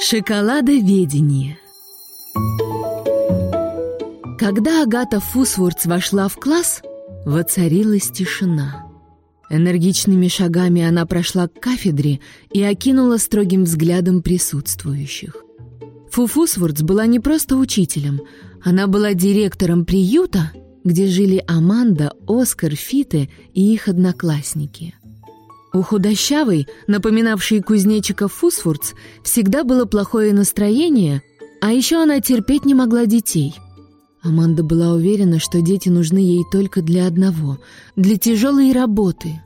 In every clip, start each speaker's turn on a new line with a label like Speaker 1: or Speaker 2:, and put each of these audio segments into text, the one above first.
Speaker 1: Шоколадоведение Когда Агата Фусвордс вошла в класс, воцарилась тишина. Энергичными шагами она прошла к кафедре и окинула строгим взглядом присутствующих. Фу Фусвордс была не просто учителем, она была директором приюта, где жили Аманда, Оскар, Фиты и их одноклассники. У худощавой, напоминавшей кузнечика Фусфурц, всегда было плохое настроение, а еще она терпеть не могла детей. Аманда была уверена, что дети нужны ей только для одного — для тяжелой работы.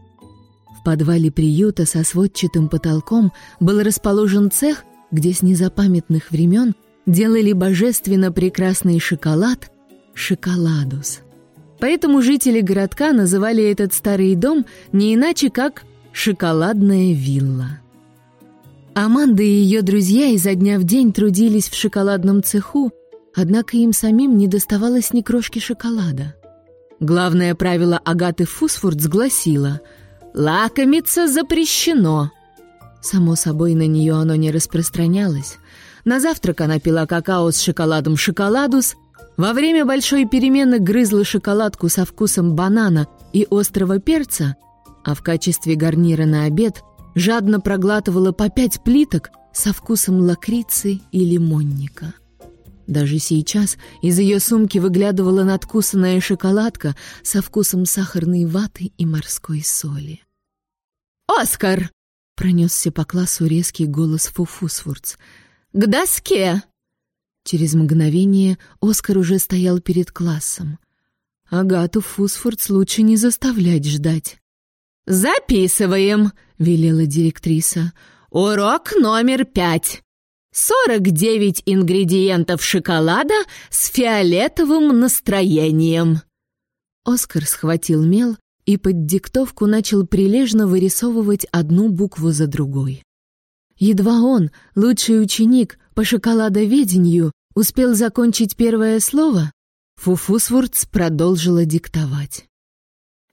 Speaker 1: В подвале приюта со сводчатым потолком был расположен цех, где с незапамятных времен делали божественно прекрасный шоколад — шоколадус. Поэтому жители городка называли этот старый дом не иначе, как Шоколадная вилла. Аманда и ее друзья изо дня в день трудились в шоколадном цеху, однако им самим не доставалось ни крошки шоколада. Главное правило Агаты Фусфорд гласило «Лакомиться запрещено». Само собой, на нее оно не распространялось. На завтрак она пила какао с шоколадом «Шоколадус», во время большой перемены грызла шоколадку со вкусом банана и острого перца — а в качестве гарнира на обед жадно проглатывала по пять плиток со вкусом лакрицы и лимонника. Даже сейчас из ее сумки выглядывала надкусанная шоколадка со вкусом сахарной ваты и морской соли. «Оскар!» — пронесся по классу резкий голос Фуфусфурц. «К доске!» Через мгновение Оскар уже стоял перед классом. Агату Фусфордс лучше не заставлять ждать. «Записываем», — велела директриса. «Урок номер пять. Сорок девять ингредиентов шоколада с фиолетовым настроением». Оскар схватил мел и под диктовку начал прилежно вырисовывать одну букву за другой. Едва он, лучший ученик по шоколадоведению, успел закончить первое слово, Фуфусвурц продолжила диктовать.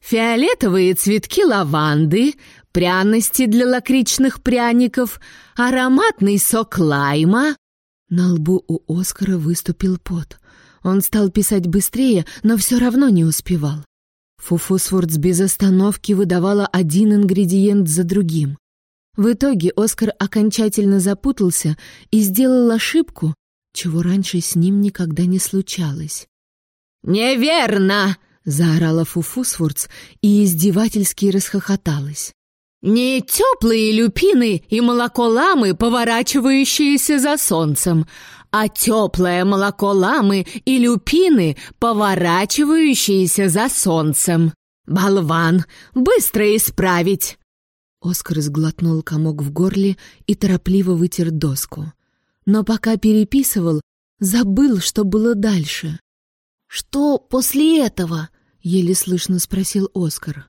Speaker 1: Фиолетовые цветки лаванды, пряности для лакричных пряников, ароматный сок лайма. На лбу у Оскара выступил пот. Он стал писать быстрее, но все равно не успевал. Фуфусвордс без остановки выдавала один ингредиент за другим. В итоге Оскар окончательно запутался и сделал ошибку, чего раньше с ним никогда не случалось. «Неверно!» Заорала Фуфусворц и издевательски расхохоталась. «Не теплые люпины и молоко ламы, поворачивающиеся за солнцем, а теплое молоко ламы и люпины, поворачивающиеся за солнцем. Болван, быстро исправить!» Оскар сглотнул комок в горле и торопливо вытер доску. Но пока переписывал, забыл, что было дальше. «Что после этого?» — еле слышно спросил Оскар.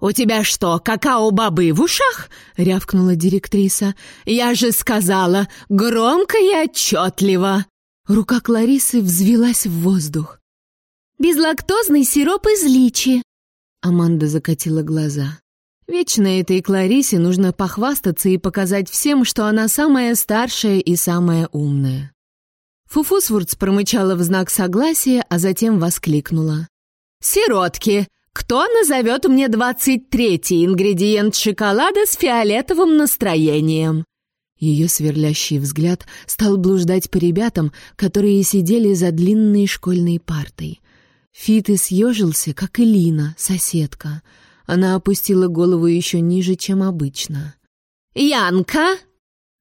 Speaker 1: «У тебя что, какао-бобы в ушах?» — рявкнула директриса. «Я же сказала, громко и отчетливо!» Рука Кларисы взвелась в воздух. «Безлактозный сироп из личи!» Аманда закатила глаза. Вечно этой Кларисе нужно похвастаться и показать всем, что она самая старшая и самая умная. Фуфусвурц промычала в знак согласия, а затем воскликнула. «Сиротки, кто назовет мне двадцать третий ингредиент шоколада с фиолетовым настроением?» Ее сверлящий взгляд стал блуждать по ребятам, которые сидели за длинной школьной партой. Фиты съежился, как и Лина, соседка. Она опустила голову еще ниже, чем обычно. «Янка!»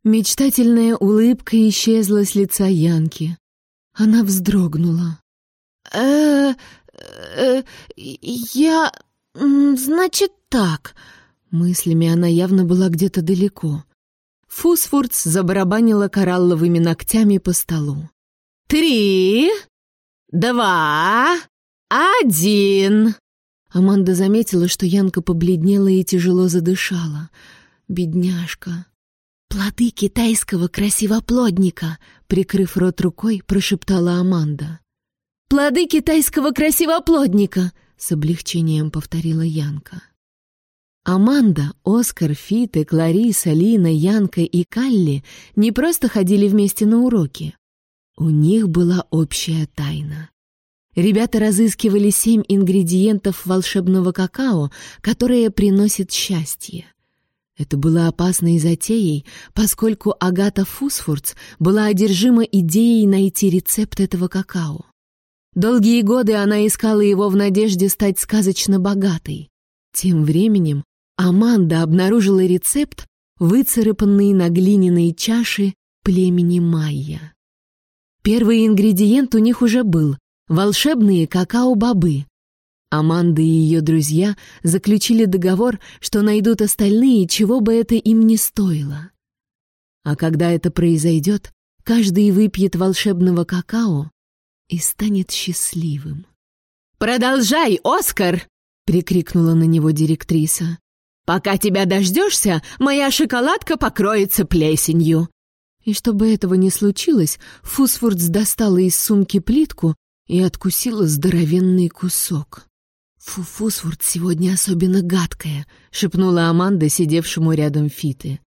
Speaker 1: Мечтательная улыбка исчезла с лица Янки. Она вздрогнула. э э я... значит так...» Мыслями она явно была где-то далеко. Фусфурц забарабанила коралловыми ногтями по столу. «Три, два, один!» Аманда заметила, что Янка побледнела и тяжело задышала. «Бедняжка!» «Плоды китайского красивоплодника!» Прикрыв рот рукой, прошептала Аманда. «Плоды китайского красивоплодника!» С облегчением повторила Янка. Аманда, Оскар, Фиты, Клариса, Лина, Янка и Калли не просто ходили вместе на уроки. У них была общая тайна. Ребята разыскивали семь ингредиентов волшебного какао, которое приносит счастье. Это было опасной затеей, поскольку Агата Фусфурц была одержима идеей найти рецепт этого какао. Долгие годы она искала его в надежде стать сказочно богатой. Тем временем Аманда обнаружила рецепт, выцарапанный на глиняной чаше племени Майя. Первый ингредиент у них уже был — волшебные какао-бобы. Аманда и ее друзья заключили договор, что найдут остальные, чего бы это им не стоило. А когда это произойдет, каждый выпьет волшебного какао и станет счастливым. «Продолжай, Оскар!» — прикрикнула на него директриса. Пока тебя дождешься, моя шоколадка покроется плесенью». И чтобы этого не случилось, Фусфордс достала из сумки плитку и откусила здоровенный кусок. «Фу, Фусфорд сегодня особенно гадкая», — шепнула Аманда, сидевшему рядом Фиты.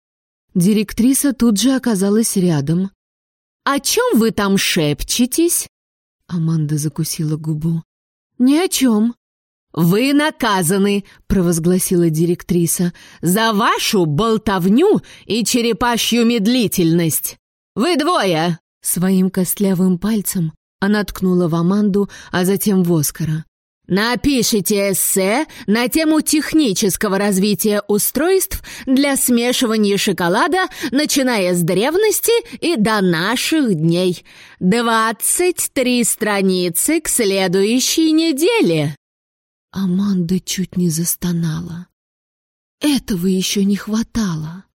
Speaker 1: Директриса тут же оказалась рядом. «О чем вы там шепчетесь?» Аманда закусила губу. «Ни о чем. «Вы наказаны», — провозгласила директриса, «за вашу болтовню и черепашью медлительность. Вы двое!» Своим костлявым пальцем она ткнула в Аманду, а затем в Оскара. «Напишите эссе на тему технического развития устройств для смешивания шоколада, начиная с древности и до наших дней. Двадцать три страницы к следующей неделе». Аманда чуть не застонала. Этого еще не хватало.